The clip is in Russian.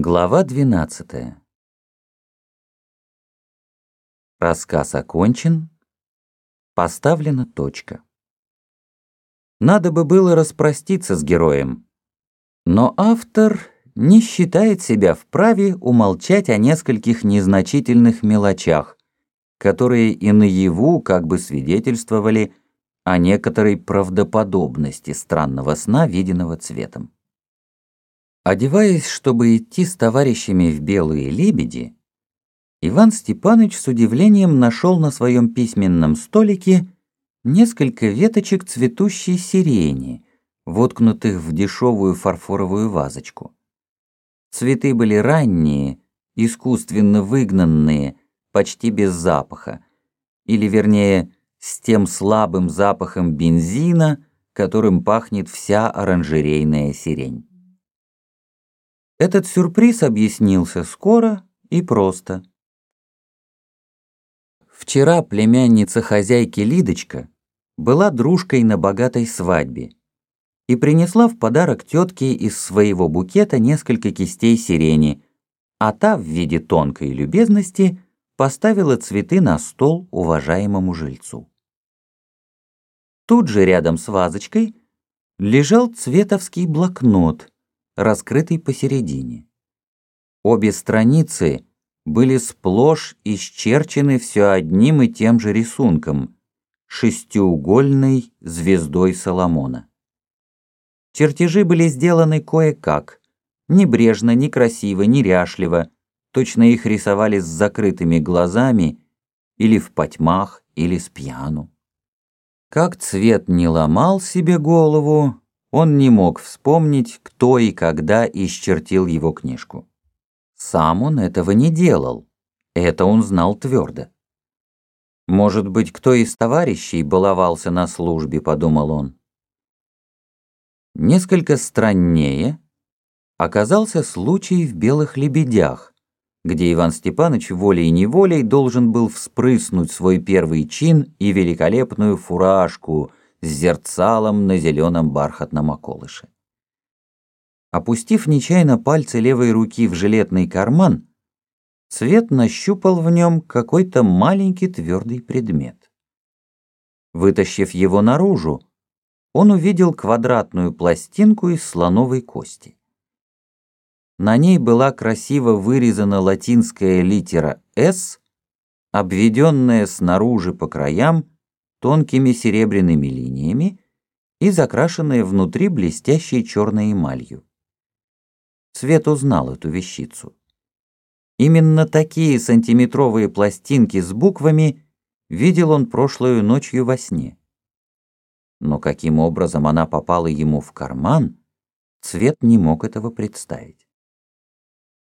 Глава 12 Рассказ окончен, поставлена точка. Надо бы было распроститься с героем, но автор не считает себя вправе умолчать о нескольких незначительных мелочах, которые и наяву как бы свидетельствовали о некоторой правдоподобности странного сна, виденного цветом. Одеваясь, чтобы идти с товарищами в белые лебеди, Иван Степанович с удивлением нашел на своем письменном столике несколько веточек цветущей сирени, воткнутых в дешевую фарфоровую вазочку. Цветы были ранние, искусственно выгнанные, почти без запаха, или вернее, с тем слабым запахом бензина, которым пахнет вся оранжерейная сирень. Этот сюрприз объяснился скоро и просто. Вчера племянница хозяйки Лидочка была дружкой на богатой свадьбе и принесла в подарок тетке из своего букета несколько кистей сирени, а та в виде тонкой любезности поставила цветы на стол уважаемому жильцу. Тут же рядом с вазочкой лежал цветовский блокнот, раскрытый посередине. Обе страницы были сплошь исчерчены все одним и тем же рисунком — шестиугольной звездой Соломона. Чертежи были сделаны кое-как, небрежно, некрасиво, неряшливо, точно их рисовали с закрытыми глазами или в потьмах, или с пьяну. Как цвет не ломал себе голову, он не мог вспомнить, кто и когда исчертил его книжку. Сам он этого не делал, это он знал твердо. «Может быть, кто из товарищей баловался на службе», — подумал он. Несколько страннее оказался случай в «Белых лебедях», где Иван Степанович волей-неволей должен был вспрыснуть свой первый чин и великолепную фуражку — с зерцалом на зеленом бархатном околыше. Опустив нечаянно пальцы левой руки в жилетный карман, Свет нащупал в нем какой-то маленький твердый предмет. Вытащив его наружу, он увидел квадратную пластинку из слоновой кости. На ней была красиво вырезана латинская литера «С», обведенная снаружи по краям тонкими серебряными линиями и закрашенная внутри блестящей черной эмалью. Свет узнал эту вещицу. Именно такие сантиметровые пластинки с буквами видел он прошлую ночью во сне. Но каким образом она попала ему в карман, Цвет не мог этого представить.